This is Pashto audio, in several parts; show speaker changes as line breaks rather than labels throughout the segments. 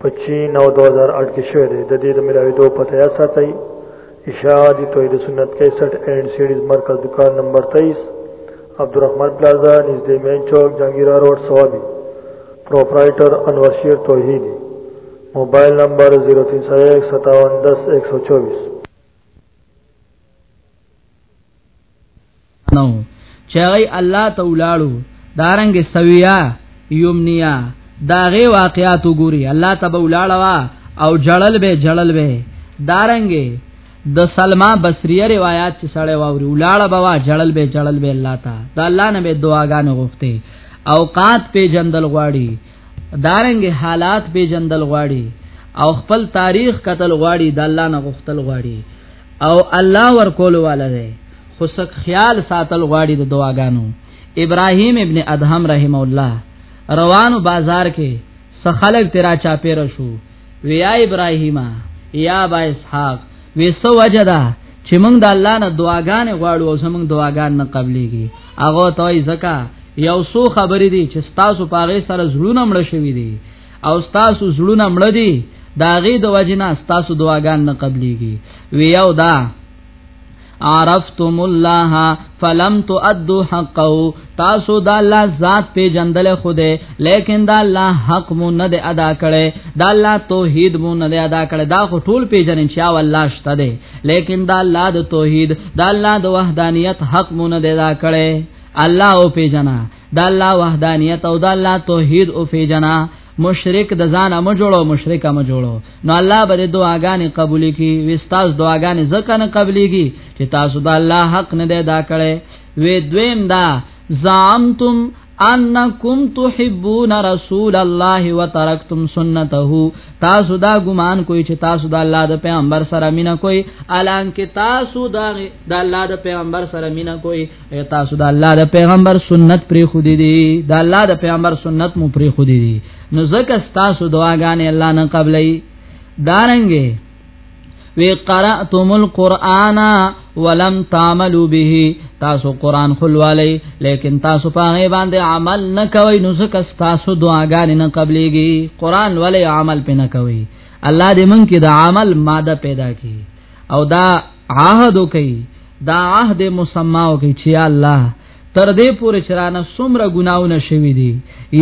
په چین او 2008 کې شوې ده د دې د ملاویدو پته یا ساتي اشاعتی توحید سنت 61 اینڈ سیډیز مرکز دکان نمبر 23 عبدالرحمن پلازا نږدې مین چوک جنگیرا روډ سوابي پرپرایټر انور شیر توحیدی موبایل نمبر 03015710124
نو چې هغه الله ته ولاړو دارنګ سویا یومنیا داغه واقعات وګوري الله ته ولاړوا او جړل به جړل به دارنګ د دا سلمہ بصری روایت چې سړی واوري ولاړه بوا جړل به جړل به الله ته دا الله نه به دعاګانې غوښته اوقات په جندل غواړي دارنګ حالات په جندل غواړي او خپل تاریخ قتل غواړي د الله نه غختل غواړي او الله ورکول والا دی خو سک خیال ساتل غواړي د دعاګانو ابراهیم ابن ادهم رحم الله روانو بازار کې سخلق تیرا چا پیر شو ویا ابراهیم یا با اسحاق وسو وجدا چې موږ د الله نه دعاګانې غواړو او زموږ دعاګان نه قبليږي هغه توي زکا یو سو خبرې دي چې تاسو پاغه سره زړونه مړ شوي دي او تاسو زړونه مړ دي دا غي د وجنا تاسو دعاګان نه قبليږي ویاو دا عرفتم الله فلم تؤدوا حقه تاسو دا الله ذات په جندل خوده لیکن دا الله حق مو نه ادا کړي دا الله توحید مو نه ادا کړي دا خو ټول پیجن ان شاء الله شته دي لیکن دا الله د توحید دا الله د وحدانیت حق مو نه ادا کړي الله او پیجنا د الله وحدانیت او د الله توحید او فیجنا مشرک د ځانه م جوړو مشرک م جوړو نو الله به دعاګانې قبول کی وستاس دعاګانې ځکه نه قبليږي چې تاسو د الله حق نه ادا کړي وې دویم دا زعمتم انکم تحبون رسول الله وترکتم سنته تاسو دا ګمان کوئی چې تاسو د الله د پیغمبر سره مینا کوئی الان کې تاسو دا د الله د پیغمبر سره مینا کوئی اے تاسو د الله د پیغمبر سنت پری خو دي دي د الله د پیغمبر سنت مو پری خو دي دي نو زکه تاسو دعاګانې الله نه قبلې دارنګې وی قرأتم القرآن ولم تعملوا به تاسو قرآن خلوالی لیکن تاسو پاغه باندې عمل نه کوي نو زکه تاسو دعاګانې نه قبلېږي قرآن ولی عمل پې نه کوي الله دې مونږ کې د عمل ماده پیدا کړي او دا عهد کوي دا عهد مسما او کوي چې الله تر دې پورې چرانه سمره ګناونه شوي دي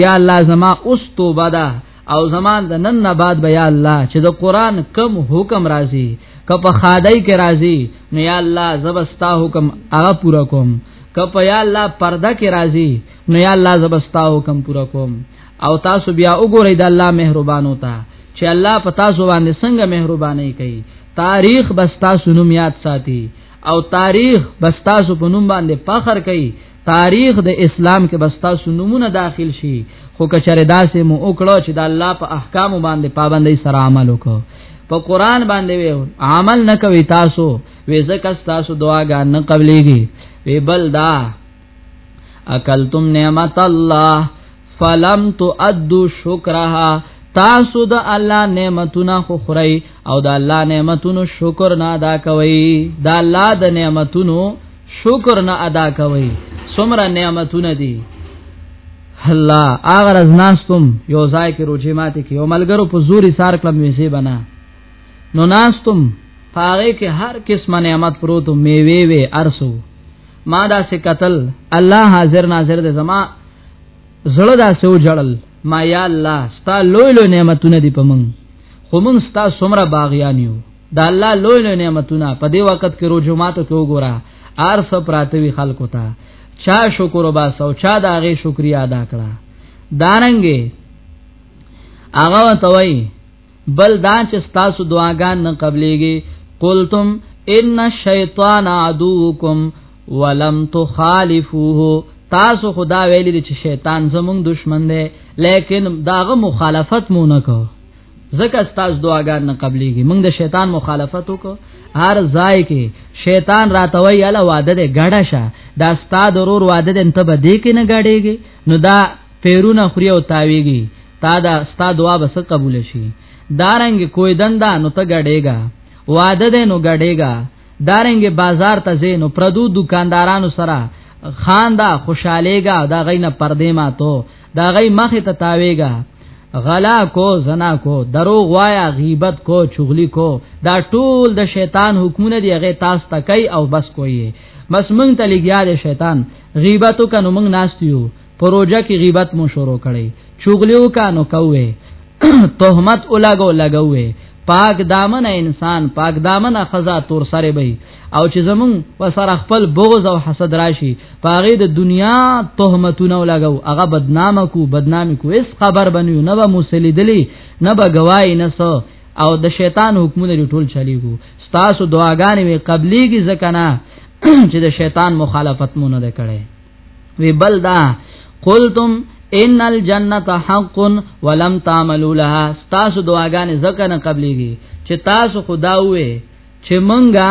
یا الله زما اوس توبه ده او زمان د نن نه بعد بیا الله چې د قران کم حکم راځي که په خادای کې راځي نو یا الله زبستا حکم هغه پورا کوم که په یا الله پرده کې راځي نو یا الله زبستا حکم پورا کوم او تاسو بیا وګورئ د الله مهربان وتا چې الله په تاسو باندې څنګه مهرباني کوي تاریخ بستا سنوم یاد ساتي او تاریخ بستا سو په نوم باندې فخر کوي تاریخ د اسلام کې بستا سنومونه داخل شي خو کچره داسې مو وکړو چې د الله په احکام باندې پابندۍ سره عمل وکړو په قران باندې وی عمل نه کوي تاسو وې زکه تاسو دعاګان نه قبليږي وی بل دا اکلتم نعمت الله فلم تؤدوا شکرها تاسو د الله نعمتونه خو خوري او د الله نعمتونو شکر نه ادا کوي د الله د نعمتونو شکر نه ادا کوي څومره نعمتونه دي الله اگر از ناستم یو ځای کې روجي ماته کې یو ملګرو په زوري سار کلم ویسي بنا نو ناستم پاره کې هر قسم نعمت پروت میوه وی ارسو ما دا سه قتل الله حاضر ناظر دې زما زړه دا سه وجړل ما یا الله ستا لوی لوی نعمتونه دي پمن خو مون ستا سمره باغیان یو دا الله لوی لوی نعمتونه په دې وخت کې روزو ماته کې وګوره ار سو پراتوي خلکو ته چا شکر وبا سو چا دا غي شکریا ادا کړه دارنګي هغه توي بل دا چې تاسو دعاګان نه قبليږي قلتم ان الشیطان عدوکم ولم تخالفوه تاسو خدا ویلی دی چې شیطان زمونږ دشمن دی لیکن داغه مخالفت مونږ نه کوو زکه استاد دعاګان نه قبليږي موږ د شیطان مخالفت وکړو هر ځای کې شیطان راتوي اله واده دې غړا شه دا استاد ورور واده دې ته به دې کې نه غړېږي نو دا پیرونه خوري او تاویږي تا دا ستا دعا بس قبول شي دارنګ کوی دندا نو ته غړېګا واده دې نو غړېګا دارنګ بازار ته زې نو پردو دکاندارانو سره خان دا خوشالېګا دا غینه پردې ما ته دا غي مخه ته تاويګا غلا کو زنا کو دروغ وایا غیبت کو چغلی کو دا ټول د شیطان حکمونه دی هغه تاسو تکای او بس کوی بس مونږ ته لګیا دی شیطان غیبتو کنو مونږ ناستیو پروژه کې غیبت مو شروع کړي چوغلیو کانو کوي تهمت ولګو لګوي پاک دامن انسان پاک دامن خزا تور سره وي او چې زمون وسره خپل بغض او حسد راشي پاغه د دنیا تهمتونه لګو هغه بدنامه کو بدنامي کو اس خبر بنو نه به مسلیدلی نه به گواہی نه سو او د شیطان حکمونه ټول چلیګو ستاسو دعاګانې وی قبليږي ځکه نه چې د شیطان مخالفت مونږ نه کړي وی بل دا قلتم ان الجنت حق ولم تعملوا لها تاسو دعاګانې زکه نه قبليږي چې تاسو خدا وې چې مونږه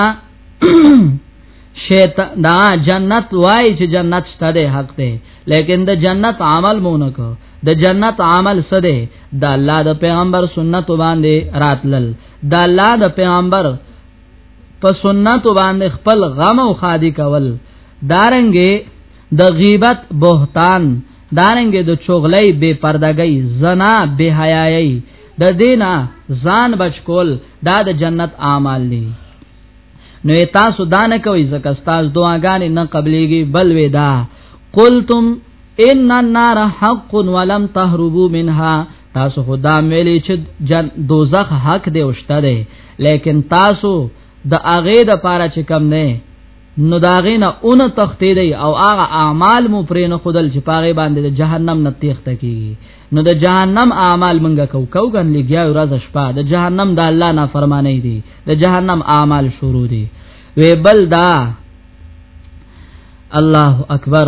شیطان دا جنت وای چې جنت شته ده حق ده لیکن د جنت عمل مونږ کو د جنت عمل سده د الله د پیغمبر سنت باندې راتلل د الله د پیغمبر په سنت باندې خپل غم او خادي کول دارنګې د دا غیبت بهتان دارنګې د دا چغلې بے پردګۍ زنا بے حیايي د دینا ځان بچ کول دا د جنت اعمال دي نو تاسو دا نه کوي ځکه تاسو دعاګانې نه قبليږي بل ودا قلتم ان النار حق ولم تهربوا منها تاسو خدا ملي چې جن دوزخ حق دی اوشته دی لیکن تاسو د اغه د پاره چې کم نه نو داغه نه اون تختی دی او هغه اعمال مو پرې نه خودل چې پاره باندې د جهنم نه تیخته کی نو د جهنم اعمال منګه کو کو غن لګیا ورځ شپه د جهنم د الله نه فرمانه دی د جهنم اعمال شروع دی وی بل دا الله اکبر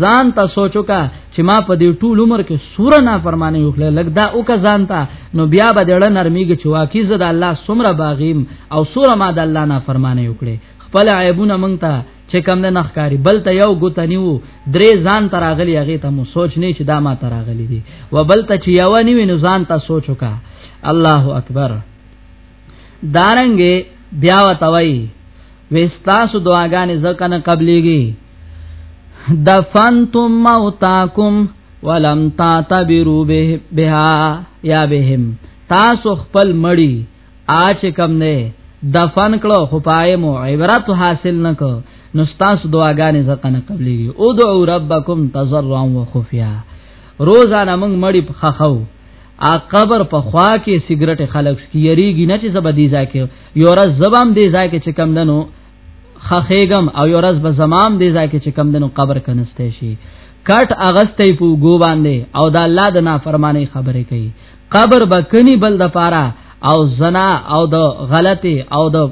ځان ته سوچو کا چې ما په دې ټول عمر کې سوره نه فرمانه یو خلک لګ دا او کا ځان ته نو بیا به دړه نرمیږي چې واکې زه د الله سمره باغیم او سوره ما د الله نه فرمانه یو کړې خپل عیبونه مونږ ته چې کم نه نخکاری بل ته یو ګوت نیو درې ځان تراغلی هغه ته مو سوچ نه چې دا ما تراغلی دي و بل ته چې یو نیو نو ځان ته سوچو کا الله اکبر دارنګ بیا وتوي وستاسو دعاګانې ځکه نه قبليږي دفنتم موتاکم ولم تعتبروا به بها یا بهم تاسو خپل مړی آچ کم نه دفن کړو خو پای مو عبرت حاصل نکو نو تاسو دعاګانې ځکه نه قبليږي ادعوا ربکم تضرعا وخفیا روزانه موږ مړی خخو ا قبر په خوا کې سیګریټ خلک سکیریږي نه چې زبدي ځکه یو ورځ زبام دی ځکه چې کم دنو خخېګم او یو ورځ به زمام دی ځکه چې کم دنو قبر کنسته شي کټ اغستې پو ګو باندې او دا الله د نافرمانی خبره کوي قبر بکنی بل د پاره او زنا او د غلطي او د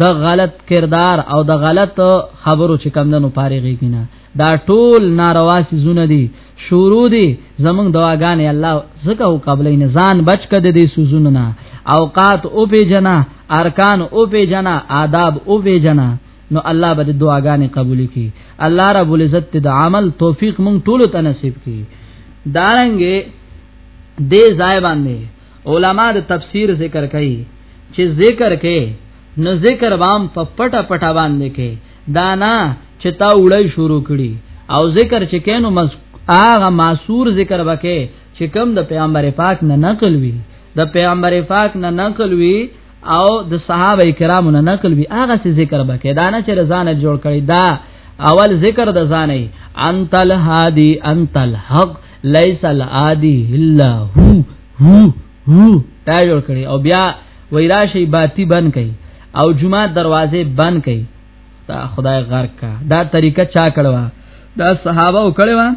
د غلط کردار او د غلط خبرو چې کم دنو پاره غي نه دا ټول ناروا سيزونه دي شروع دي زمونږ دواګانې الله زکه او قبلې نه ځان بچ کده دي سيزونه نه اوقات او په جنا ارکان او په جنا آداب او په جنا نو الله به دعاګانې قبول کړي الله رب العزت د عمل توفیق مونږ ټول ته نصیب کړي دارنګې دې ځای باندې علما د تفسیر ذکر کوي چې ذکر کې نو ذکر بام په پټه پټه باندې کې دانا چې تا وړي شروع کړي او ذکر چې کینو مز هغه معصور ذکر وکې چې کوم د پیغمبر پاک نه نقل وي د پیغمبر پاک نه نقل وي او د صحابه کرامو نه نقل وي هغه څه ذکر وکې دانا چې رضانه جوړ کړي دا اول ذکر د ځانې انت الهادي انت الحق ليس العادي الا هو هو هو دا جوړ کړي او بیا ویرا شي باتی بند کړي او جمعه دروازه بند کړي دا خدای غرق کا دا طریقه چا کړوا دا صحابه وکړوا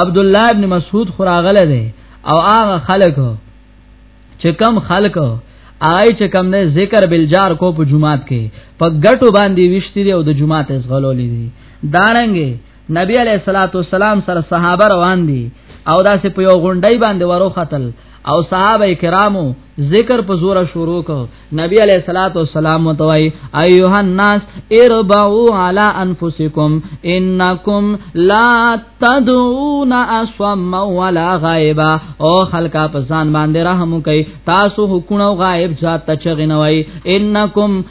عبد الله ابن مسعود خراغله دی او هغه خلک چې کم خلک آی چې کم نه ذکر بالجار کو په جمعات کې په ګټو باندې وشتري او د جمعات زغلولې دي دارنګي نبی علیہ الصلوۃ والسلام سره صحابه روان دي او داسې په یو غونډي باندې ورو خطل او صحابه کرامو ذکر په زوره شروع کو نبی علیہ الصلوۃ والسلام متوي ایها الناس اربعوا علی انفسکم انکم لا تدعون اصم ولا غائبا او خلقا پسان باندې رحم کوي تاسو حکومت غائب ذات ته چغنوي انکم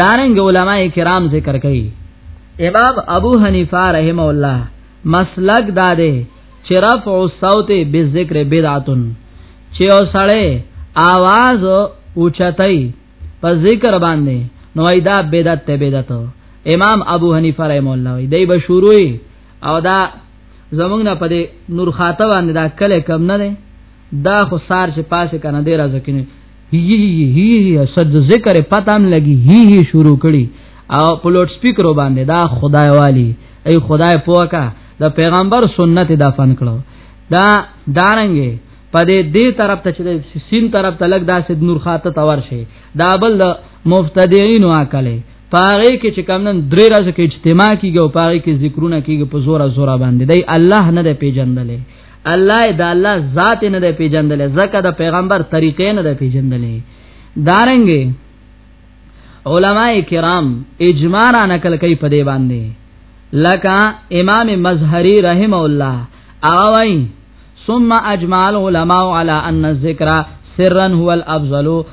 دارنګ علما کرام ذکر کوي امام ابو حنیفه رحم الله مسلک داده چې رفع الصوت بالذکر بدعتن چې او سړی आवाज اوچتای په ذکر باندې نو ایدا بدعت ته بدعت امام ابو حنیفه رحم الله وی دای به شروعي او دا زمونږ نه پدې نور خاطه باندې دا کله کم نه ده دا خو سار چې پاسه کنه دی راځو کینه هی هی هی هی صد ذکر پتام لګي هی هی شروع کړي او په لوډ سپیکر باندې دا خدای والی ای خدای پوکا د پیغمبر سنت دفن کړو دا دارنګي په دې دې طرف ته چې سین طرف ته لګ داسې نور خاطه تور شي دا بل د مفتدیین واکله پاره کې چې کمنن درې ورځې کې اجتماع کیږي او پاره کې ذکرونه کیږي په زوره زوره باندې دی الله نه دی پیژندلې الله دا الله ذات نه دی پیژندل زکه د پیغمبر طریقې نه دی پیژندل دارنګ علماء کرام اجماع را نقل کوي په دې باندې لکه امام مظهری رحم الله اوای ثم اجمع العلماء على ان الذکر سرا هو الافضل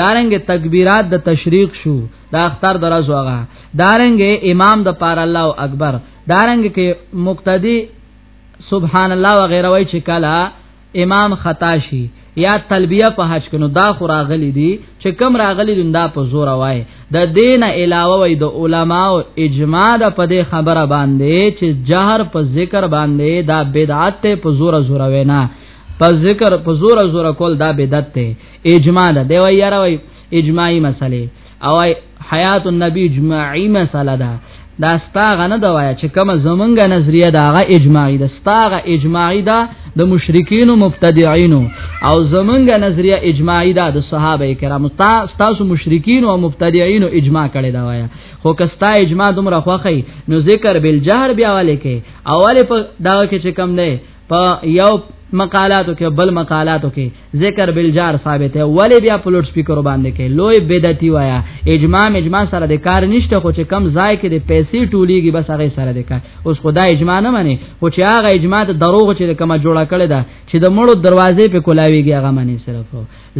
دارنګ تکبیرات د تشریق شو دا اختر درز وغه دارنګ امام د پار الله اکبر دارنګ کې مقتدی سبحان الله وغیرہ وای چې کلا امام خطا شي یا تلبیه په حج کنو دا خو راغلی دي چې کم راغلی دي دا په زور وای د دین علاوه وای د علماو اجماع د په دې خبره باندې چې جهر په ذکر باندې دا بدعت په زور زور وینا په ذکر په زور زور کول دا بدعت ته اجماع ده دی وای یاره وای اجماعي مسله او حیات النبی اجماعي مسله ده دا ستاغه نه دا وای چې کوم زمونږه نظریه دا غ اجماعي ده ستاغه اجماعي ده د مشرکین او مبتدعين او زمونږه نظریه اجماعي ده د صحابه کرامو تاسو مشرکین او مبتدعين اجماع کړي دا وای خو کستا اجماع دومره خوخی نو ذکر بالجهر بیا والے کې اوله په دا کې چې کم نه په یو مقالاتو کې بل مقالاتو کې ذکر بالجار ثابت ہے ولی بیا په لوډ سپیکر باندې کې لوی بدعتي وایا اجماع اجماع سره د کار نشته خو چې کم ځای کې د پیسې ټولیږي بس هغه سره د کار اوس خدا اجماع نه مني خو چې هغه اجماع د دروغ چې کومه جوړه کړې ده چې د مړو دروازې په کولاویږي هغه مني صرف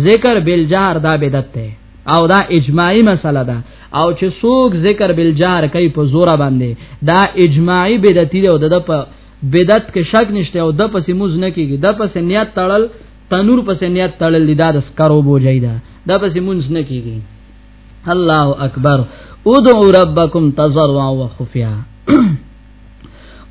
ذکر بالجار دا بدعت ده او دا اجماعی مسله ده او چې څوک ذکر بالجار کوي په زور باندې دا اجماعی بدعتي ده او د په بدعت کې شک نشته او د پسې موز نه کیږي د پسې نیت تړل تنور پسې نیت تړل لیدا د سکرو بوجای دا د پسې موز نه کیږي الله اکبر ادعوا ربکم تضرعا وخفیا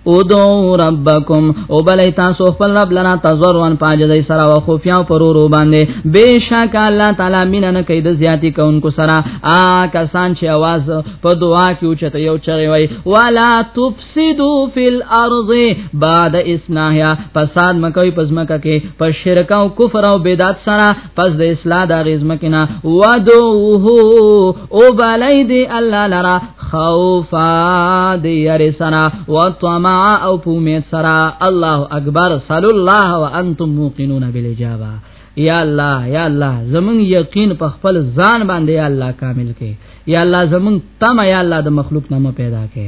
او دو ربکم او بلی تاسو خپل رب لنا تزروان پاجدی سرا و خفیا و پرورو بانده بیشک اللہ تعالی مینا نکی ده زیادی کونکو سرا آکسان چه آواز پا دعا کیو چه تیو چغی وی ولا تفس سیدو فی الارض بعد اسناحیا فساد مکوی پزمکه کې په شرک او کفر او بدعت سره پس د اصلاح د غزم کنا ودوه او بلای دی الله لرا خوفا دی یری سره و طمع او پومید سره الله اکبر صلی الله وانتم موقنون بالاجابه یا الله یا الله زمون یقین په خپل ځان باندې یا الله کامل کې یا الله زمون تم یا الله د مخلوق نامه پیدا کې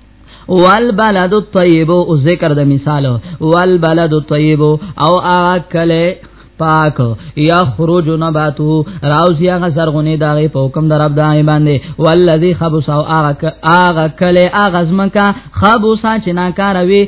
والبلد الطيب او ذکر د مثال والبلد الطيب او اکله پاک یا خروج نباتو راوزی هغه زرغونه دغه په حکم در رب دای باندې والذي خبث او هغه هغه کله هغه زمکا خبث چې ناکاروي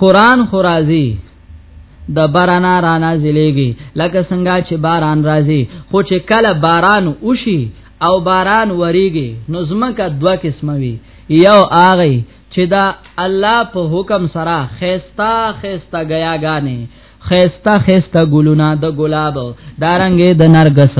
قران خو راځي د باران را نازلېږي لکه څنګه چې باران راځي خو چې کله باران وشي او باران وریږي نو زمکه دوه قسمه وي یو هغه چې دا الله په حکم سره خيستا خيستا غياګانې خيستا خيستا ګلونه د ګلاب دارنګې د نرګس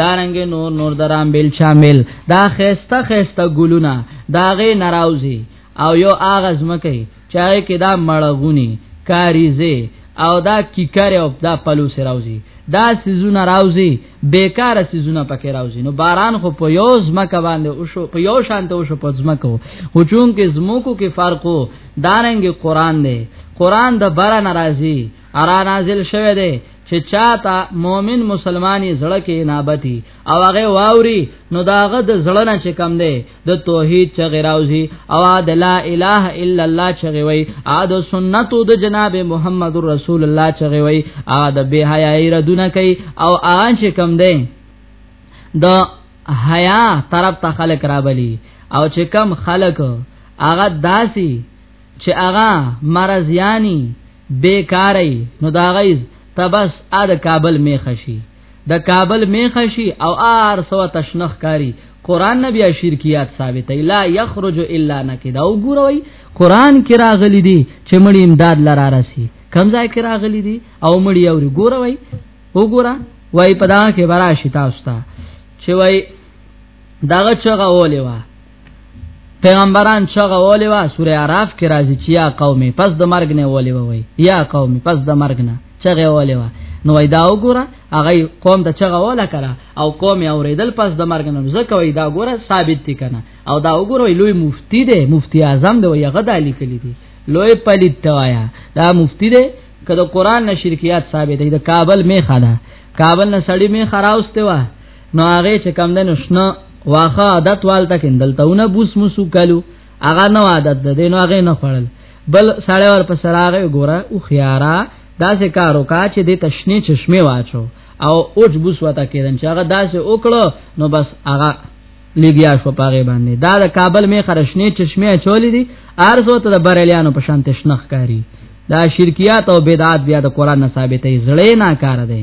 دارنګې نور نور درام بیل شامل دا خيستا خيستا ګلونه داغه ناراضي او یو هغه زمکه چې هغه کې دا مړغونی کاریزه او دا کیکر او دا پلو سره راوځي دا سيزونه راوځي بیکاره سيزونه پکې راوځي نو باران خو په یو زمکه باندې او شو په یو شانته او شو په زمکه او چون کې زمکو کې فرقو دارنګ قران دی قران د باران ناراضي ارا نازل شوه دی چې چاته مؤمن مسلمانې زړه کې نابتی او هغه واوري نو داغه د زړه نه چې کم دی د توحید چغه راوځي او د لا اله الا الله چغه وي ا د سنتو د جناب محمد رسول الله چغه وي ا د بے حیاي ردونه کوي او ان چې کم دی د حیا طرف ته خلق راولي او چې کم خلق هغه داسي چې هغه مرض یانی بیکاری نو دا غیز تبس ا د کابل میخشی د کابل میخشی او ار سو تشنخ کاری قران نبی شرکیات ثابت لا یخرج الا نکد او ګوروي قران کې راغلي دي چې مړي امداد لرا راسي کمزای کې راغلي دي او مړي او ګوروي وګوره وای پدا کې برا شتا ستا چې وای داغه چغه ولې وا پیغمبران چغه ولې وا سوره আরাف کې راځي چې یا قومي پس د مرګ نه ولې وای یا قومي پس د مرګ نه چغه ولې وا نو دا وګوره هغه قوم د چغه ولا کړه او قوم یې اوریدل پس د مرګ نه ځکه وای دا وګوره ثابت دي کنه او دا وګوره لوی مفتی دی مفتی اعظم دی یغه د علی کلی دی لوی پلیت توایا دا مفتی دی کله قران نه شرکیات ثابت دی د کابل میخه ده کابل نه سړی می خراوسته وا نو هغه چې کم دنو شنه واخه عادت والته کندلتهونه بوس مسو کلو هغه نو عادت ده دینو هغه نه خړل بل ساړی ور په سراغه ګوره او خيارا داسې کارو کا چې د تشنه چشمه واچو او اوج بوس وتا کېدن چې هغه داسې وکړو نو بس هغه لګیا شو پاره باندې دا د کابل می خرشنه چشمه چولې دي ارزو ته د بریلیانو په شان تشنخ کاری دا شرکیات او بدعات بیا د قران نه ثابتې زړې نه کار دی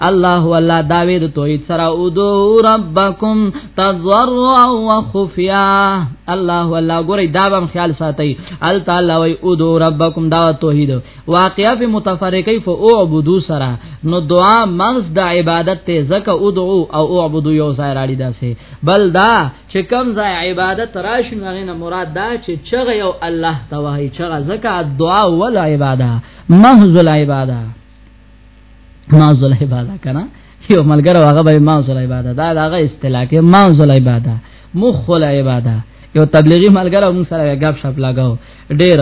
الله والله داوی د توحید سره او دو ربکم تضرعا وخفیا الله والله ګورې دا بم خیال ساتي ال تعالی وی او دو ربکم دا توحید واقعا په متفرقی فاعبدو سره نو دعا مغز د عبادت ته زکه او دعو او اعبدو یو ځای راړي داسې بل دا چې کم ځای عبادت راشن هغه نه مراد دا چې چغه یو الله توحید چغه زکه دعا ول عبادت محض العبادت ماذ العباده کنه یو ملګر هغه به ماذ العباده دا هغه اصطلاح کې ماذ العباده مخ العباده یو تبلیغي ملګر هم سره غب شپ لگاو ډیر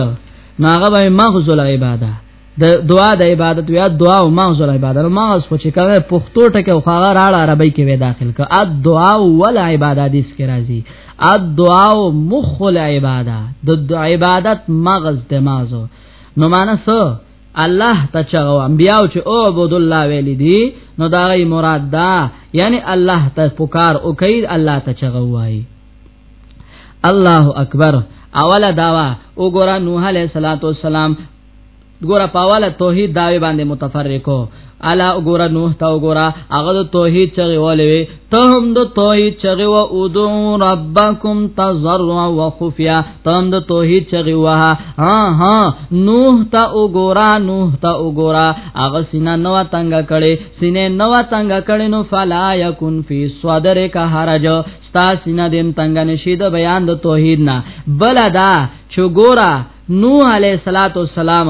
نو هغه به ماذ العباده د دعا د عبادت یا دعا او ماذ العباده نو ماذ خو چې کوي پښتو ټکه خو هغه راړه عربی کې وې داخل ک اد دعا ول عباده د اس کې راځي اد دعا مخ العباده د عبادت مغز ته ماذ نو مانسه الله ته چغو انبیاو چې او عبد الله ویل دي نو دا غي مراد دا یعنی الله ته پکار او کوي الله ته چغو وای الله اکبر اوله داوا وګوره نوح علیہ الصلوۃ والسلام ګوره پاواله توحید داوی باندې متفرقو الا وګوره نوح تا وګوره هغه د توحید چغه ولوي ته هم د توحید چغه و او دو ربکم تزرع و خفیا ته هم د توحید چغه و ها ها نوح تا وګوره نوح تا وګوره هغه سینا نو تنگ کړي سینې نو تنگ کړي نو فلا یکن فی صدر کا حرج ستا سینا دیم تنگ نشید بیان د توحید نه بلدا چګورا نوح علیہ الصلوۃ والسلام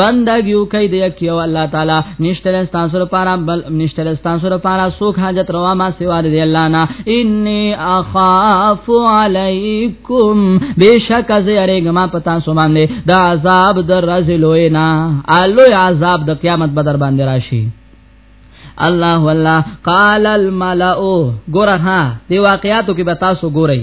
بندګیو کوي د یک یو الله تعالی نشتل استاسو لپاره بل نشتل استاسو لپاره سوک حاجت روا ما سوا دی الله نه انی اخاف علیکم بشک از یریګما پتا سو باندې د عذاب در رزلوینا الوی عذاب د قیامت بدر باندې راشي الله والله قال الملأ ګورها دی واقعاتو کې به تاسو ګورئ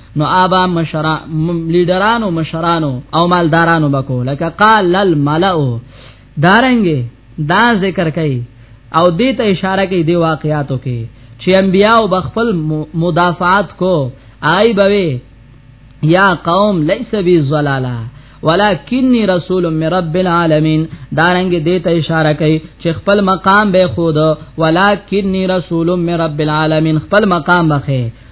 نو آبا مشرا لیډرانو مشرانو او مالدارانو بکو لکه قال الملأ دارنګي دا ذکر کوي او دې ته اشاره کوي دی واقعاتو کې چې انبیاو بخپل مدافعات کو آی بوي یا قوم لیس بی ظلالا ولکنی رسول من رب العالمین دارنګ دې ته اشاره کوي چې خپل مقام به خود ولکنی رسول من رب العالمین خپل مقام بخې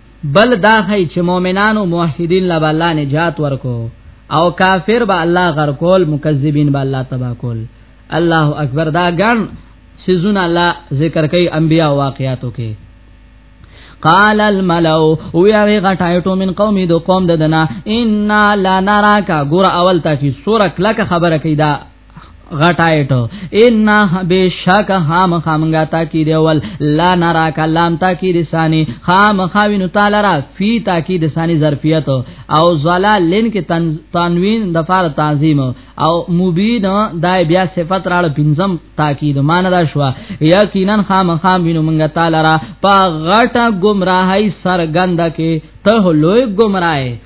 بل دا خی چې مؤمنانو موحدین لا الله نجات ورکو او کافر به الله غر کول مکذبین به الله تبا کول الله اکبر دا ګن سيزون الله ذکر کوي انبیا واقعاتو کې قال الملو او یاغه غټایټو من قومي دو قوم ددنا ان لا نراکا ګور اول تا کی سورک لک خبره کیدا غټایټو ان بشک خام خامنګا تاکید اول لا نرا کلام تاکید ثانی خام خاوین تعالی را فی تاکید ثانی ظرفیت او زلالن کې تنوین د فار تعظیم او مبین دای بیا صفت راړ پنځم تاکید مان را شو یقینا خام خام وینو منګا تعالی را په غټه گمراهی سرګند کې ته لوی گمراهی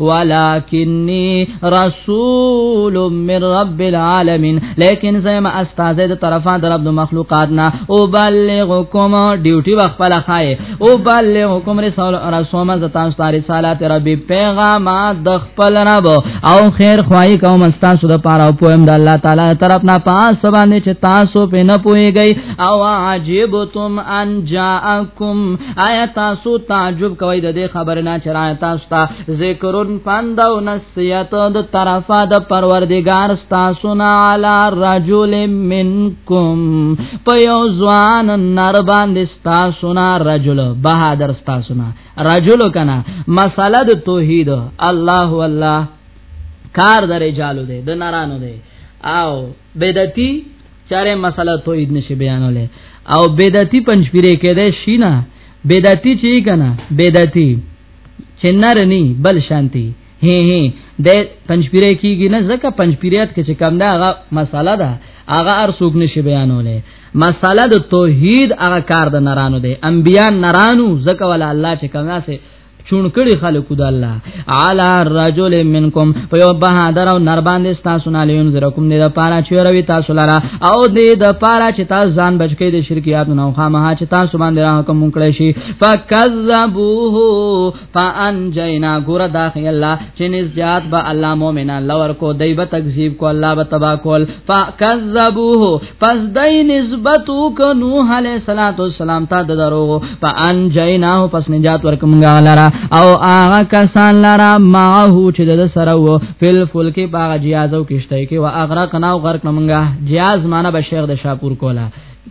ولکنی رسول من رب العالمین لیکن زما استاد د طرفه د رب مخلوقات نه او بلغکم ډیوټي وخپل خای او بلغکم رسول رسوم ز تاسو ته رسالت رب پیغامات د خپل رب او خیر خوای کوم تاسو د پاره او پویم د الله تعالی طرف نه پاس باندې چې تاسو په نه پويږئ او عجبتم ان جاءکم آیا تاسو تعجب کوئ د دې خبر نه چې آیا تاسو ته ذکرون پند او نصیحت د طرفه د پروردگار تاسو نه علی رجل منکم په یو ځوان نر باندې تاسو نه رجل بهادر تاسو نه رجل کنا مساله د توحید الله والله کار د رجالو دی د نارانو دی او بدعتي چاره مسله توحید نشي بیانولې او بدعتي پنځپیره کې ده شینا بدعتي چی کنه بدعتي چنارنی بل شانتی هی هی د پنځپیره کېږي نه ځکه پنځپیریات کې چې کم ده هغه مسله ده هغه ار سوق نشي بیانولې مسله د توحید هغه کار د نرانو ده انبیا نرانو ځکه ولا الله چې کم ناسه چون کړي خلقو د الله علی الرجل منکم په یو بهادر او نر باندې تاسو نه لیون زرکم دې د پاره چې روي تاسو لاره او دې د پاره چې تاسو ځان بچی د شرکیات نه خامه چې تاسو باندې حکم کړی شي فکذبوه فانجینا ګور داخل الله چې نزجات به الله مؤمنان لور کو دای به تکذیب کو الله به تبا کول فکذبوه پس دای نسبت وک نوح علیہ الصلات والسلام ته د دروغ په ان جینا پس نجات ورکمږه لرا او هغه کسان لرا ما هو چې د سره وو فل فل کې باغ جیازو کشته کې وا اغرقنا او غرق نمږه جیاز معنی به شیخ د شاپور کولا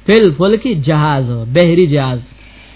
فل فل کې جهاز بحری جهاز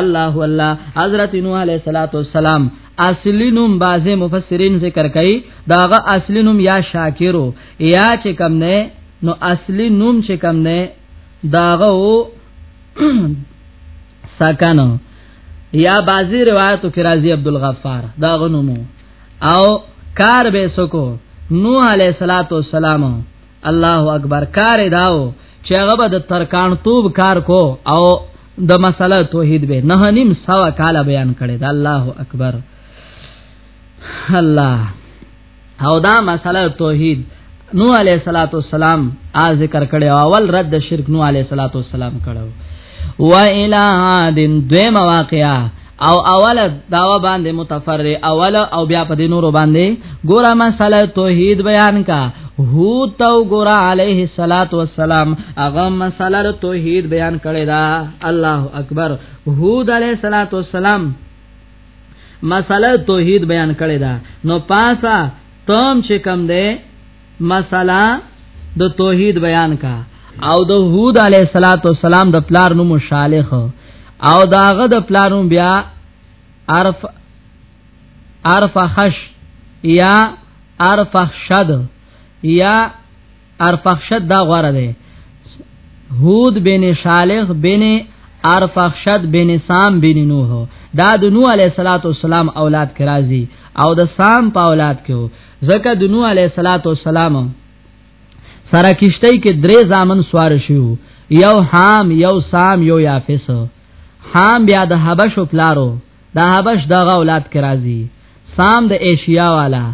الله والله حضرت نوح علیہ الصلوۃ والسلام اصلی نوم باز مفسرین ذکر کړي داغه اصلی نوم یا شاکرو یا چې کم نه نو اصلی نوم چې کم نه داغه ساکانو یا بازی روایتو کې راځي عبد الغفار دا غنومو او کار به سکو نوح علیہ الصلات والسلام الله اکبر کار داو چې هغه به د ترکان توب کار کو او د مسله توحید به نه نیم سوا کال بیان کړي دا الله اکبر الله او دا مسله توحید نو علی صلوات والسلام ا ذکر کړي اول رد شرک نو علی صلوات والسلام کړو و الہ عاد دوی مواقعا او اول داوا باندې متفرع اول او بیا په دې نورو باندې ګوره مسله توحید بیان کا هو تو ګوره علیه الصلاۃ والسلام هغه مسله توحید بیان کړی دا الله اکبر هو علیه الصلاۃ والسلام مسله توحید بیان کړی دا نو پاسا تم چې کم ده مساله د توحید بیان کا او د هود علی صلوات و سلام د پلار نوم صالح او داغه د پلار نوم بیا عرف عرف خش یا عرف شد یا عرف شد دا غره ده هود بن صالح بن ارفخشد بن سام بن نوح دا د نوح علیہ الصلوۃ والسلام اولاد کرازی او د سام په اولاد کې ځکه د نوح علیه صلوات و سلام سره کشته کې درې ځامن سوار شو یو حام یو سام یو یافس حام بیا د حبش او پلارو د حبش دغه اولاد کې راځي سام د ایشیا والا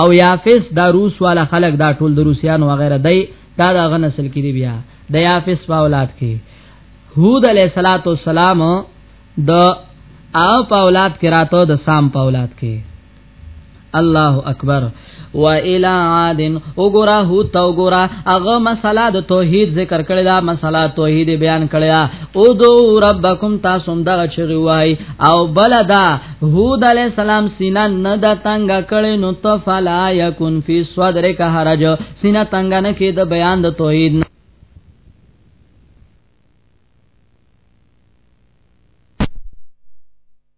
او یافس د روس والا خلک دا ټول د روسیانو وغیرہ دی دا دغه نسل کې دی بیا د یافس په اولاد کې هود علیه صلوات و سلام د او په اولاد کې راته د سام په اولاد کې الله اکبر و الى عاد وګرا هو تو ګرا هغه مسله د توحید ذکر کړی دا مسله توحید بیان کړی او دو ربکم تاسو دغه چغي وای او بلدا هود علی السلام سینا نه د تنگ کړي نو تو فلا یکن فی صدرک حرج سینا تنگ نه کې د بیان د توحید نه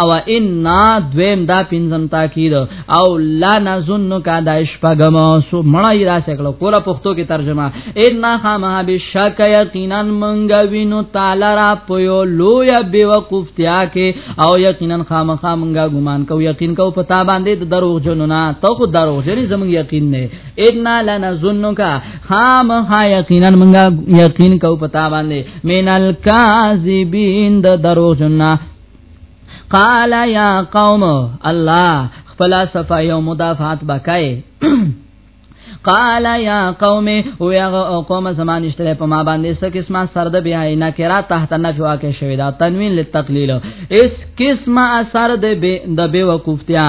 او ان دویم دا پنځم تاکید او لا نظن کا دا شپغم سو مړی را سکل کوله پښتو کې ترجمه ان خامه بشک یقینا منګ وینو تعالی را پيو لوی بیوقفتیا کې او یقینا خامخ منګ ګمان کو یقین کو پتا باندې د دروغ جنونه ته خو دروغ جنې زمون یقین نه ان لا نظن کا خامخ یقینا منګ یقین کو پتا باندې مینل کاذبین د دروغ جنونه قال یا قوم الله فلا صفا یو مدافعات بکای قال یا قوم او یا قوم زمان اشتله په ما باندې څه قسمه سرد بیا نه کرا تحت نفی واقع شوی دا تنوین للتقلیل اس قسمه سرد به د بے وقوفتیا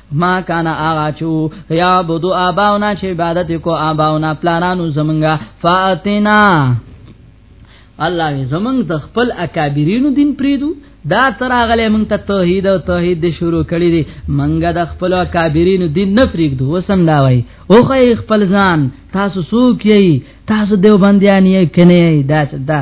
ما کان آغا چو یا بدو آباونا چې عبادت کو آباونا پلانانو زمنګا فاتنا الله وی زمنګ د خپل اکابرینو دین پریدو دا تر اغله مونږ ته توحید او توحید د شروع کړی دی مونږه د خپل اکابرینو دین نه پریږدو وسم دا وای او خې خپل ځان تاسو سوک یی تاسو دیوبندیان یی کنه دا دا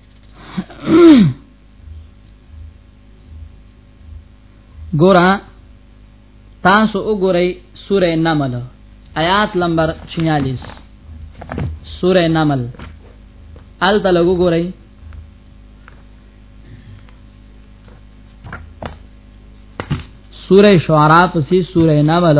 ګورا تاسو وګورئ سوره نمل آیات نمبر 46 سوره نمل ال تلګو ګورئ سوره شعراء پسې سوره نمل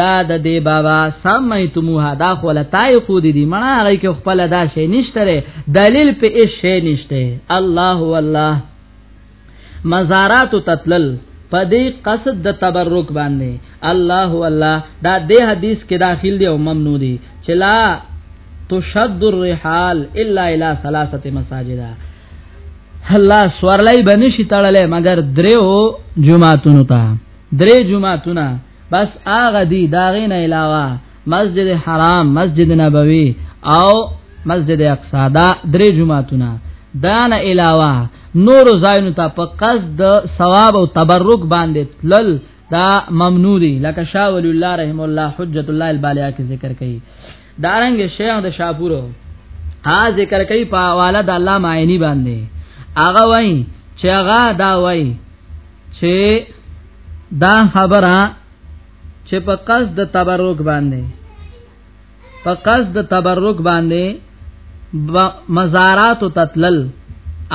دا د دی بابا سمیتموها دا خوله تای خو دی دی مړه هغه کې خپل دا شی نشته دلیل په هیڅ شی نشته الله والله مزارات تتلل په دې قصد د تبرک باندې الله والله دا دې حدیث کې داخل دی او ممنوع دی چې لا تشد الرحال الا الى ثلاثه مساجد الله سورلای بنشي تړلې مگر دریو جمعهتون ته درې جمعهتون بس هغه دی دا غین علاوه مسجد حرام مسجد نبوي او مسجد اقصا دا درې جمعهتونه دا نه علاوه نور زاینو ته په قصد ثواب او تبرک باندې تلل دا ممنوع دي لکه شاه ولی الله رحم الله حجت الله البالیا کې ذکر کړي دارنګ شیخ د شاپورو ها ذکر کوي په حواله د الله معنی باندې هغه وای چې هغه دا وای چې دا خبره چې په قصد د تبرک باندې په قصد د تبرک باندې مزارات تتلل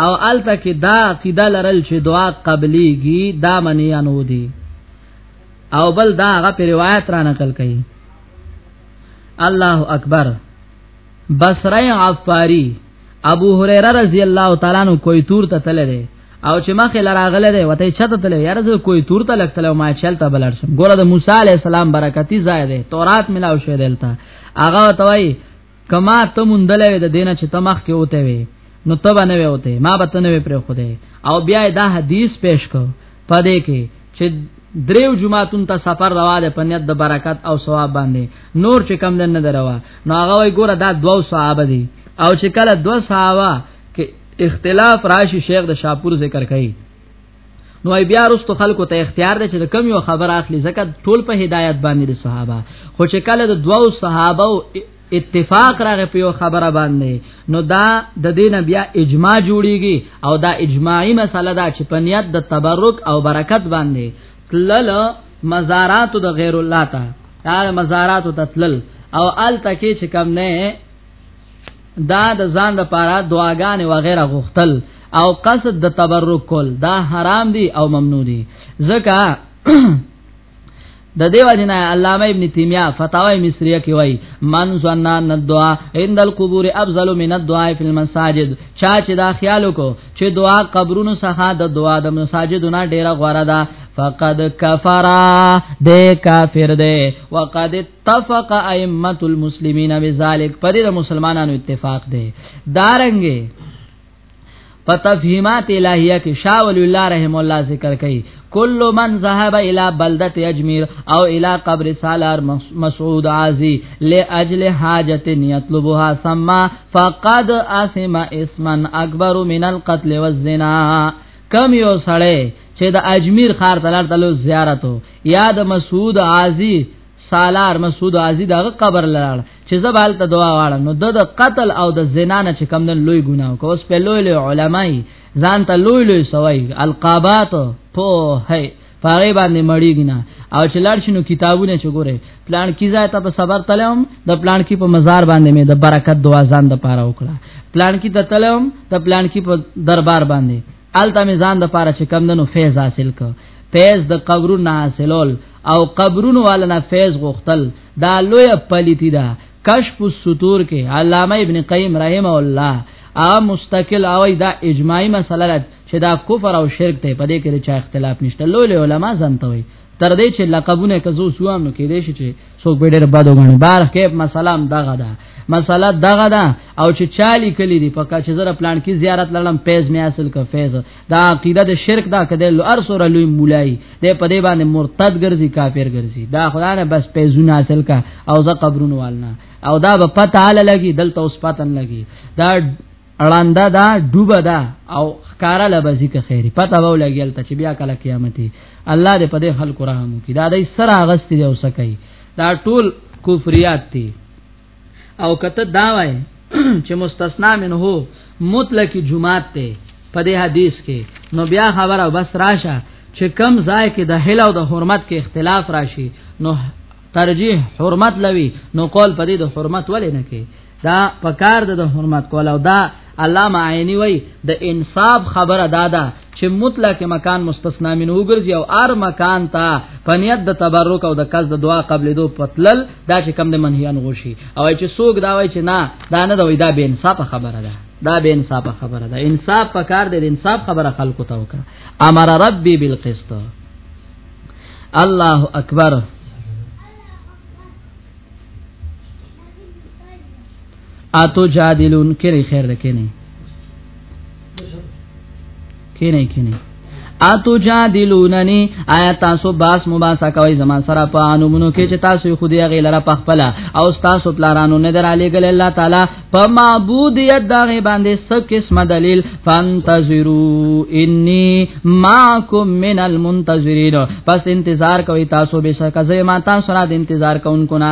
او الته کې دا عقیده لرل چې دعا قبليږي دا منی انو دي او بل دا هغه روایت را نقل کړي الله اکبر بصری عفاری ابو هريره رضی الله تعالی عنہ کوئی تور ته تل دی او چې مخه لراغله دی وته چته تل یار زه کوئی تور ته لګتل ما چل ته بلر شم ګوره د موسی علی السلام برکتی ځای دی تورات ملاو شه دلته هغه توي کما ته مونډلې د دینه چې تمخ کې اوته وي نو تبه نه وي اوته ما به ته نه وي پر خو دی او بیا دا حدیث پیش کو پدې کې چې دریو جمعاتون ته سفر روا ده په نیت د برکت او ثواب باندې نور چې کم نه دروا نو هغه وی ګوره دا دوه صحابه دي او چې کله دوه صحابه کې اختلاف راشي شیخ د شاپور ذکر کوي نو بیا رستو خلکو ته اختیار دی چې د کم یو خبر اخلي ځکه ټول په هدایت باندې دي صحابه خو چې کله د دوو صحابه اتفاق راغی په یو خبره باندې نو دا د دین بیا اجماع جوړیږي او دا اجماعي مسله ده چې په نیت د تبرک او برکت باندې تلل مزارات د غیر الله ته دا مزارات ته تلل او ال تکي چې کم نه دا د ځان لپاره دعاګانې و غیره غختل او قصد د تبرک کول دا حرام دي او ممنوع دي ځکه د دیو جنا علامه ابن تیمیه فتاوی مصریه کې وای من ظن ان الدعاء عند القبور افضل من الدعاء فی المساجد چا چې دا خیال کو چې دعا قبرونو څخه د دعا د مساجدونو ډیره غوړه ده فقد کفرا دے کافر دے وقد اتفق ائمه المسلمین بذلک پر مسلمانانو اتفاق دے دارنګه په تفهیمات الہیه کې شاول الله رحم الله ذکر کوي کل من ذهب الى بلدت اجمیر او الى قبر سالار مسعود عازی لاجل حاجت یطلبها سما فقد اسم اسما اکبر من القتل والزنا کم یو سړی چې د اجمیر خار تلار تلو زیارتو یا د مسعود عازی سالار مسعود عزیز دغه قبر لاړ چې زبال ته دعا واړم نو د قتل او د زنا نه چې کم نن لوی ګناه کو اوس په لوی لوی علماي ځان ته لوی لوی سوي القابات په هي پاره باندې مړی دینا او چې لاړ شنو کتابونه چې ګوره پلان کی ځای ته په صبر تلم د پلان کی په مزار باندې مې د برکت دعا ځان د پاره وکړه پلان کی ته تلم د پلان کی په دربار باندې آلته مې ځان د پاره چې کم دنو فیض حاصل ک فیض د قبرو نه حاصلول او قبرونو والنا فیض غختل دا لوی پلیتی دا کشف السطور کې علامه ابن قیم رحمه الله ا مستقل او دا اجماعی مسله ده چې دا کفر او شرک ته پدې کې چا اختلاف نشته لوی لوی علما ځانته وي تر دې چې لقبونه کزو سوام نو کې دې شي چې څوک به ډېر بد وګڼي بار کې مسله هم دغه ده مسله دغه ده او چې چالي کلی دی پکا چې زره پلان کې زیارت لړم پیز می حاصل کا فیض دا عقیده د شرک دا کده لو ارسره لوی مولای د په دې باندې مرتد ګرځي کافر ګرځي دا خدای نه بس پیزونه حاصل کا او ز قبرونو والنا او دا په پته اله لګي دلته اوس پتن لګي دا اړاندا دا ډوبه دا او خکارا لبزی که خیری پته وو لګیل ته چې بیا کله قیامتي الله دې په دې خلکو رحم وکړي دا دې سره غست دی او سکه دا ټول کفریات دي او کته دا وای چې مستثنا منه مطلق جمعات ته په دې حدیث کې نو بیا خبره بس راشه چې کم ځای کې د هله او د حرمت کې اختلاف راشي نو ترجیح حرمت لوي نو قول په دې د حرمت ولې نه کې دا پکار د حرمت کول او دا علامه عینی وای د انصاف خبره دادا چې مطلق مکان مستثنا من وګرځي او ار مکان ته پنیت د تبرک او د کز د دعا قبل دو پتلل دا چې کم د منهیان غوشي او چې سوګ دا وای چې نه دا نه دوی دا به انصاف خبره ده دا به انصاف خبره ده انصاف پکار دی انصاف خبره خلکو ته وکړه امر ربي بالقسط الله اکبر اتو جادلون کړي خیر ده کینه کینه کینه اتو جادلوننی آیا تاسو باس مباسا کوي زما سره په انمونو کې چې تاسو خو دې غي لره پخپل او تاسو پلارانو نظر علی ګل الله تعالی په معبودیت دغه باندې څه قسم دلیل فانتظروا انی معکم من المنتظرین پس انتظار کوي تاسو به شک زما تاسو را د انتظار کوونکو نه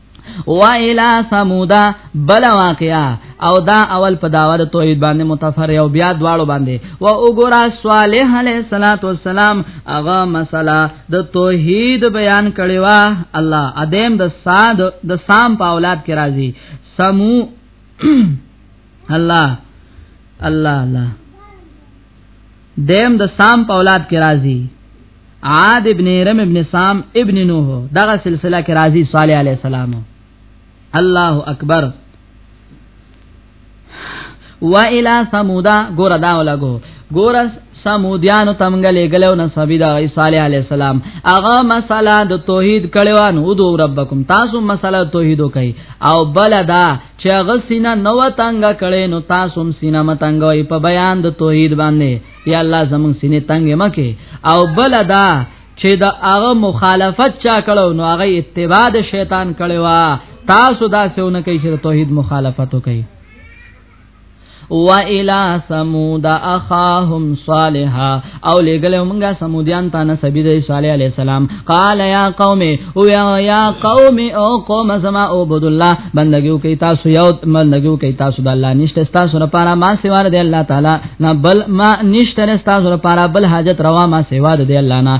و الى ثمود بل واقعا او دا اول په داوا د توحید باندې متفرع او بیا دواړو باندې و وګورا صالح علیه الصلاۃ والسلام هغه مسله د توحید بیان کړي وا الله ادم د صاد د سام په اولاد کې راځي سمو الله الله الله دیم د سام په اولاد کې راځي عاد ابن ارم ابن سام ابن نوح دغه سلسله کې راځي صالح علی السلام الله اکبر و الى ثمود ګور دا ولګو ګور سمودیانو تمګه لګلو نه سبی دا عیسی صالح علی السلام اغه مسله د توحید کړهوان او دو ربکم تاسو مسله توحیدو کوي او بل دا چې هغه سینا نو تنگ کړي نو تاسو هم سینا متنګوي په بیان د توحید باندې یا الله زمون سینې تنگ مکه او بل دا چې دا هغه مخالفت چا کړو نو هغه اتباع د شیطان کړي وا تاسو دا څونه کوي چې توحید مخالفت کوي و الى ثمود اخاهم صالحا او لګل موږ سمودیان ته نسبی دی صالح علی السلام قال یا قوم او یا قوم او قوم زما او عبد الله بندګیو کی تاسو یو بندګیو کی تاسو د الله نشته تاسو لپاره ما سیوار دی الله تعالی نه بل ما نشته تاسو لپاره بل حاجت روا ما سیوار دی الله نه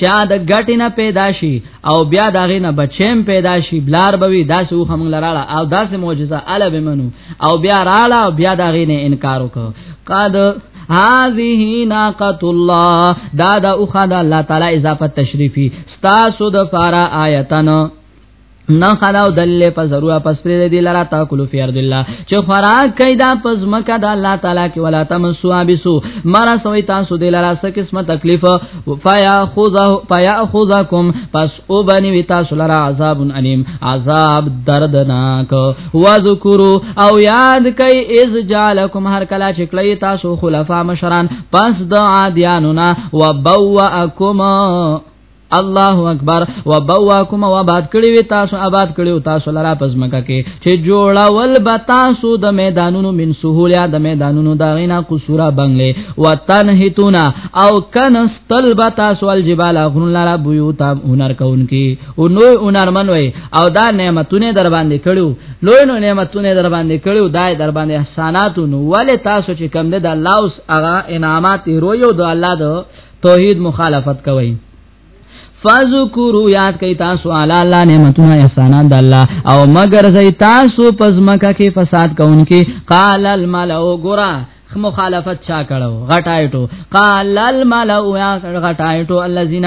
چا د غټی نه پیدا شي او بیا داغه نه بچیم پیدا شي بلار بوي داسې وخه مونږ لراله او داسې معجزه الا بمنو او بیا رااله او بیا داغه نه انکار وکړه قد هذه ناقۃ الله دا دا اوخه د الله تعالی اضافه تشریفی ستاسو د فارا آیتن نه خلاو دل په ضرورت پس پر دې لرا تاکل فی ارض الله چې خوراک کیدا پس مکه د الله تعالی کې ولا تمسوا بسو مرا سوی تاسو دې لرا څه قسمه تکلیف فیا خذه فیا خذکم پس او بنی وی تاسو لرا عذاب الیم عذاب دردناک وذکروا او یاد کئ اذ جالکم هر کلا چې کلی تاسو خلفا مشران پس د عادیانو نا وبواکم الله اکبر وبواکم وباد کړی وی تاسو آباد کړیو تاسو لرا پزمکه کې چې جوړول به تاسو د میدانونو من سهولیا د میدانونو دا غینا قصورا بنگله وتنهتونا او کنستل به تاسو الجبال غن لرا بیوتا هنر کونکي او نو هنر منوي او دا نعمتونه در باندې کړیو لوی نو نعمتونه در باندې کړیو دای در باندې احساناتونو ولې تاسو چې کم ده د الله اوس هغه انعامات رویو د الله د توحید مخالفت کوي فذکرو یاد کئ تاسو علی الله نعمتونه احسانات د الله او مگر زئی تاسو پزماکه کې فساد کوونکې قال الملأ غرا مخالفت چا کړو غټایټو قال الملأ یا غټایټو الذين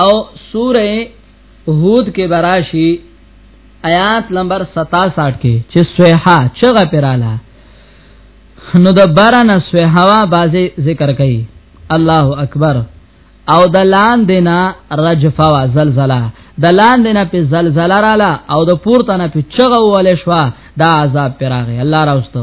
او سوره هود کې براشي آیات نمبر 67 کې چې سویحه چغه پراله نو د باران سویحوا بازي ذکر کوي الله اکبر او د لان دینا رجفه وا زلزلہ د لان دینا په زلزلہ رااله او د پورته نه په چغه ولې شو دا عذاب پراغه الله راوستو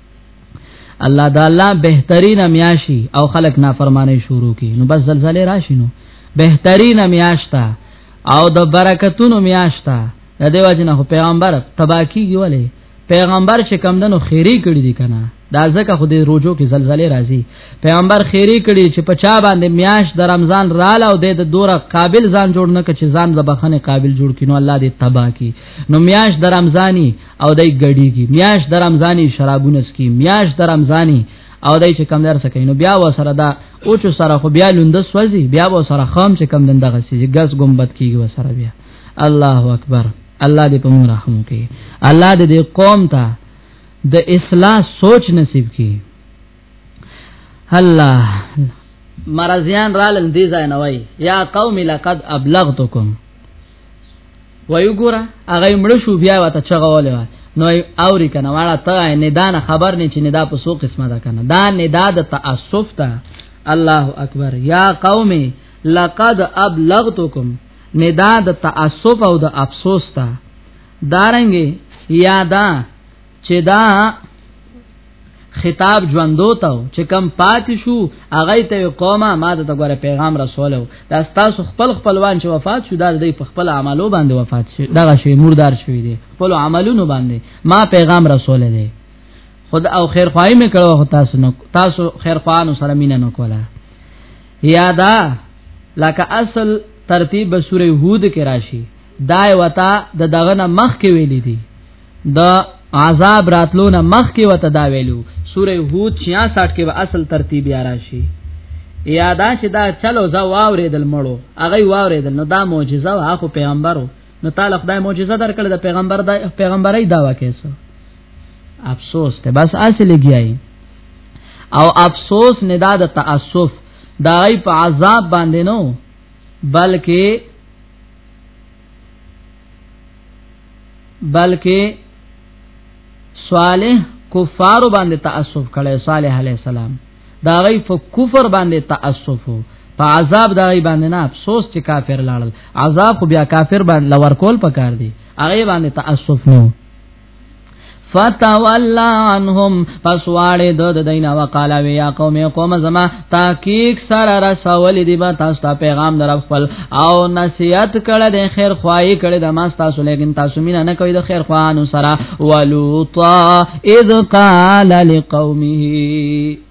الله دا الله بهترین میاشي او خلق نافرمانی شروع کی نو بس زلزلې راشي نو بهترین میاشتا او د برکتونو میاشتا د دیو جن پیغمبر تباکی ویلې پیغمبر چې کم دنو خیری کړی دی کنه دا ځکه خو دې روجو کې زلزلې راځي پیغمبر خیری کړي چې په چا باندې میاش د رمضان رااله او د دوره قابل ځان جوړ نه کړي ځان د بخنه قابل جوړ کینو الله دې تبا کی نو میاش د رمضاني او دای ګډیږي میاش د رمضاني شرابونه سکي میاش د رمضاني او دای چې کم در سکه نو بیا و سره دا او چې سره خو بیا لوند سوځي بیا و سره خام چې کم دنده غسي چې غس ګمبد کیږي و سره بیا الله اکبر الله دې په موږ رحم وکړي الله دې قوم ته د اصلاح سوچ نصیب کړي الله مرزیان رالن دی ځای نه وای یا قوم لقد ابلغتکم وایو ګوره هغه مړ شو بیا وته چغول وای نو اوري کنه واړه ته نه دان خبر نه چې نه دا په سو قسمه ده کنه دا نه دا د تاسف ته الله اکبر یا قوم لقد ابلغتکم نه دا د تاسف او د افسوس ته دارنګي یادا چې دا خطاب ژوندو ته چې کم پاتې شو هغه ته قومه ما ته غوړه پیغام رسولو دا تاسو خپل خپلوان چې وفات شو دا د خپل عملو باندې وفات شي دا شي مردار شوی دی خپل عملونو باندې ما پیغام رسول دی خود او خیر خوای مې کړو تاسو نو تاسو خیر خوانو سره مینه نو کوله یادا لکه اصل ترتیب سوره هود کې راشي دای وتا د دغه مخ کې ویلې دي د عذاب راتلو نه مخکې وته دا ویلو سوره هود 66 کې به اصل ترتیب یا راشي یادا چې دا چلو زا واورېدل مړو هغه واورېدل نو دا معجزه وا خو پیغمبرو نو تعالی خدای معجزه درکړه د پیغمبر د پیغمبري داوا کیسه افسوس ته بس اصل لګیای او افسوس نه دا د تاسف دای په عذاب باندې نو بلکې بلکې صالح کفار باندې تاسف کړي صالح علی السلام دا غي په کفر باندې تاسف په عذاب دا غي باندې نه افسوس چې کافر لاړل عذاب خو بیا کافر باندې لور کول پکار دي هغه باندې تاسف نه فتولى عنهم پس واړې د د دینه وقالا وی یا قوم قوم زما تحقیق سره رسول دی با تاسو ته پیغام در خپل او نصیحت کړه د خیر خوای کړه د ما تاسو لیکن تاسو مینا نه کوي د خیر خوانو سره ولوطا اذ قال لقومه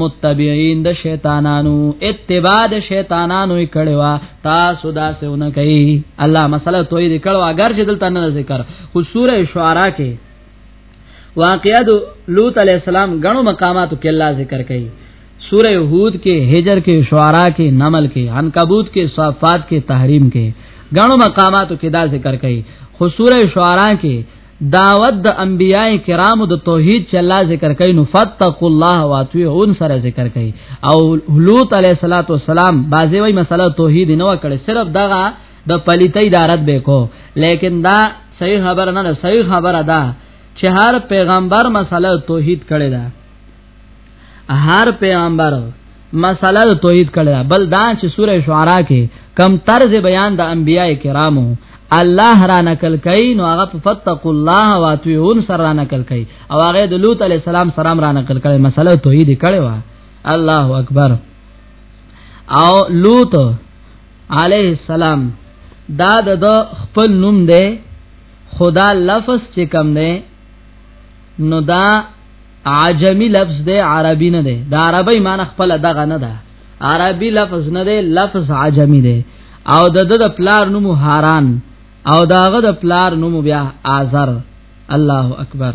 متبعين د شیطانانو اتباع د شیطانانو کړوا تاسو دا سونه کوي الله مسله توي د کړوا اگر چې دلته نه ذکر خو سوره شعرا کې واقعا د لوط علی السلام غنو مقاماتو کې الله ذکر کوي سوره هود کې هجر کې شعرا کې نمل کې عنکبوت کې صفات کې تحریم کې غنو مقاماتو کې دا ذکر کوي خو سوره شعرا کې دعوت د انبیاء کرامو د توحید چې الله ذکر کوي نو فتقوا الله واطیعون سره ذکر کوي او لوط علیه الصلاۃ والسلام بازی وای مسله توحید نه وکړي صرف دغه د پلیتۍ دارت به کو لیکن دا صحیح خبر نه صحیح خبره ده چې هر پیغمبر مسله توحید کړي ده هر پیغمبر مسله د توحید کړه بل دا چې سوره شعرا کې کم طرز بیان د انبیای کرامو الله را نقل کړي نو هغه فتق الله واتیون سره را نقل کړي او هغه د لوط علی السلام سره را نقل کړي مسله توحید کړه وا الله اکبر او لوط علی السلام دا د خپل نوم دی خدا لفظ چې کم دی نو دا عجمی لفظ دی عربی نه دی دا عربی معنی خپل دغه نه ده عربی لفظ نه دی لفظ عجمی دی او د د پلار نوم هاران او داغه د پلار نوم بیا آزر الله اکبر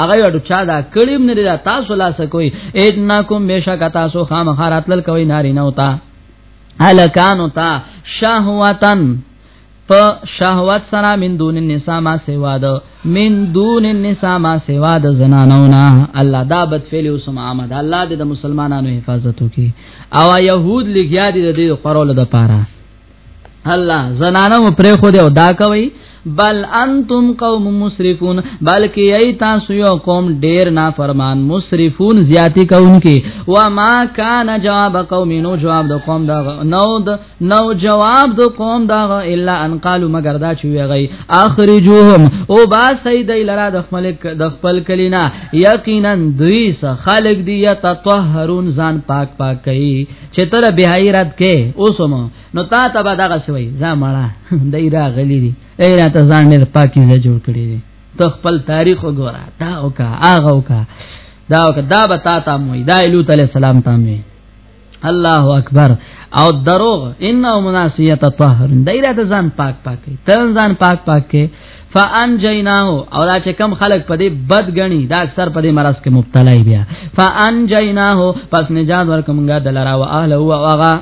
هغه اډو چا دا کړیم نه دا تاسو لا سکوي انکم بشک تاسو خامخاراتل کوي ناری نه وتا الکانو تا شهوتن په شهوت سره من دون النساء ما سوا د من دون النساء ما سوا د زنانو نه الله دا بد فعل او سم آمد الله دې د مسلمانانو حفاظت وکي او يهود لګیا دي د دې قرول د پاره الله زنانه مو پرې خو دې او دا کوي بل انتم قوم مسرفون بلکې ای تاسو یو قوم ډیر نافرمان مسرفون زیاتی کوونکې و ما کان جواب قوم نو جواب د قوم دا نو د نو جواب د قوم دا الا ان قالو مگر دا چې ویغی اخرجوهم او با سید لرا د خپل د خپل کلینا یقینا دوی سره خلق دی یتطهرون ځان پاک پاک کوي چې تر بهای رات کې اوسم نو تا ته به دغه شوی زمړه دای را غلی دی ای را ته ځان ډیر پاکي ز جوړ کړی دی ته خپل تاریخ وګوره تا او کا هغه او کا دا او کا دا به تا ته مو دا لوط علی السلام ته مې الله اکبر او دروغ انه مناسیت طاهر دایره ځان پاک پاک ته ځان پاک پاک کې فانجیناه او دا چې کم خلک په دې بد غني دا اکثر په دې مرض کې مبتلا بیا فانجیناه پس نجات ورکومګه دلرا او اهله او هغه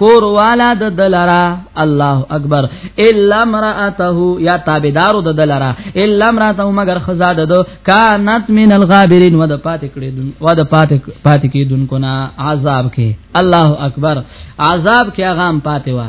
کور والا د دلرا الله اکبر الا امراته یا تابعدارو د دلرا الا امراته مگر خزاده دو کانت من الغابرین ود پات کړي دن ود پات پات کې دن کو نا عذاب کې الله اکبر عذاب کې هغه پاتې وا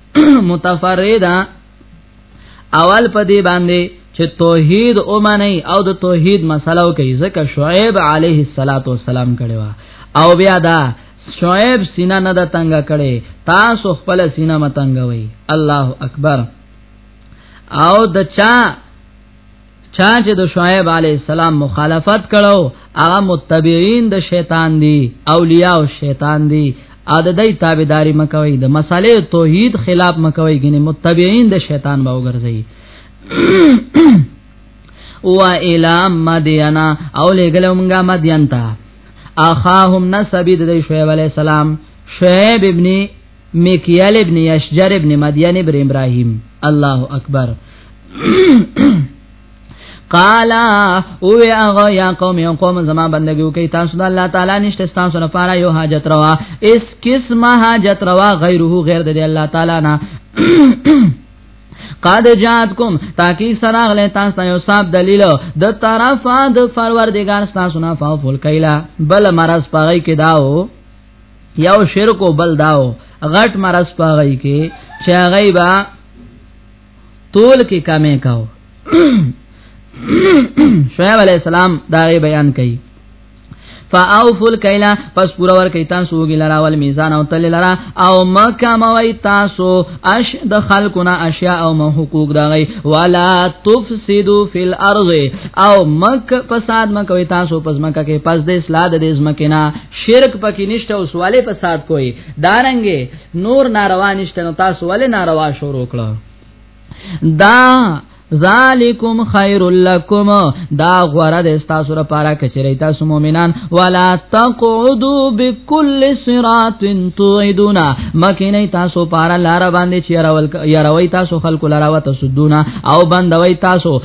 متفردا اول په دې باندې چې توحید او معنی او د توحید مسله کوي ځکه شعیب علیه السلام کړي وا او بیا دا شعیب سینا نه د تنگ کړي تاسو خپل سینا متنګوي الله اکبر او د چا چا چې د شعیب علی السلام مخالفت کړو هغه متبعين د شیطان دي اولیاء او شیطان دي ا د دې تابعداري مکوي د مسالې توحید خلاف مکوي ګنې متبعين د شیطان به وګرځي و الى مدینا او لګلو مونږه مدین ته اخاهم نسبی د شعیب علی السلام شعیب ابن میکیال ابن یشجر ابن مدین ابن ابراهیم الله اکبر قالا او هغه یا قوم یو قوم زما بندګیو کوي تاسو د الله تعالی نشته تاسو نه پاره یو حاجت روا اس قسمه حاجت روا غیره غیر د الله تعالی نه قد جاتکم تاکي سراغ له تاسو یو صاحب دلیل د طرفه د فروردگار تاسو نه فوفل کایلا بل مرز پغی کې داو یو شرک او بل داو غټ مرز پاغی کې چې هغه با طول کې کمې کاو شعیب علی السلام دا بیان کړي فاوفل کیلا پس پورا ور کوي تاسو وګی لرا ول میزان او تل لرا او مکه موي تاسو اش د خلقنا اشیاء او حقوق دا غي ولا تفسدوا فی الارض او مکه فساد مکه وي تاسو پس مکه کې پس د اصلاح د دې مکه نه شرک پکې نشته او سواله فساد کوي دارنګې نور ناروا نشته نو تاسو ولې ناروا شروع کړو دا ذالکم خیر لکم دا غره د تاسو لپاره کچری تاسو مؤمنان ولا تقعدوا بكل صراط تعدون مکه نه تاسو پارا لار باندې چیرول یروي تاسو خلق لراوه تسدون او بندوي تاسو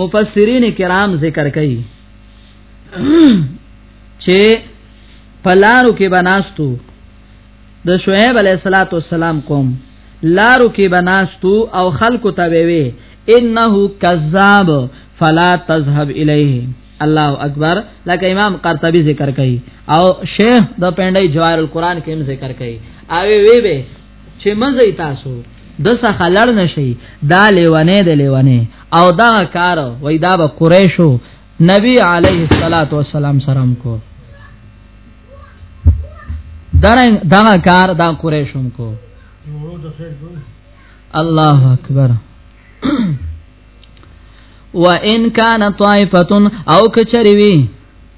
مفسرین کرام ذکر کوي چې پلارو کې بناستو د شعیب علیه الصلاۃ والسلام قوم لارو کې بناستو او خلکو ته وی انه کذاب فلا تذهب الیه الله اکبر لکه امام قرطبی ذکر کوي او شیخ د پندای جواهر القرآن کې هم ذکر کوي او وی به چې مزه تاسو د څخه لړ نشي دا لیوانه د لیوانه او دا کار وای دا به قریشو نبی علیه الصلاۃ والسلام سره کو درنګ دا کار دا قریشم کو الله اکبر وان کان طائفه او کچری وی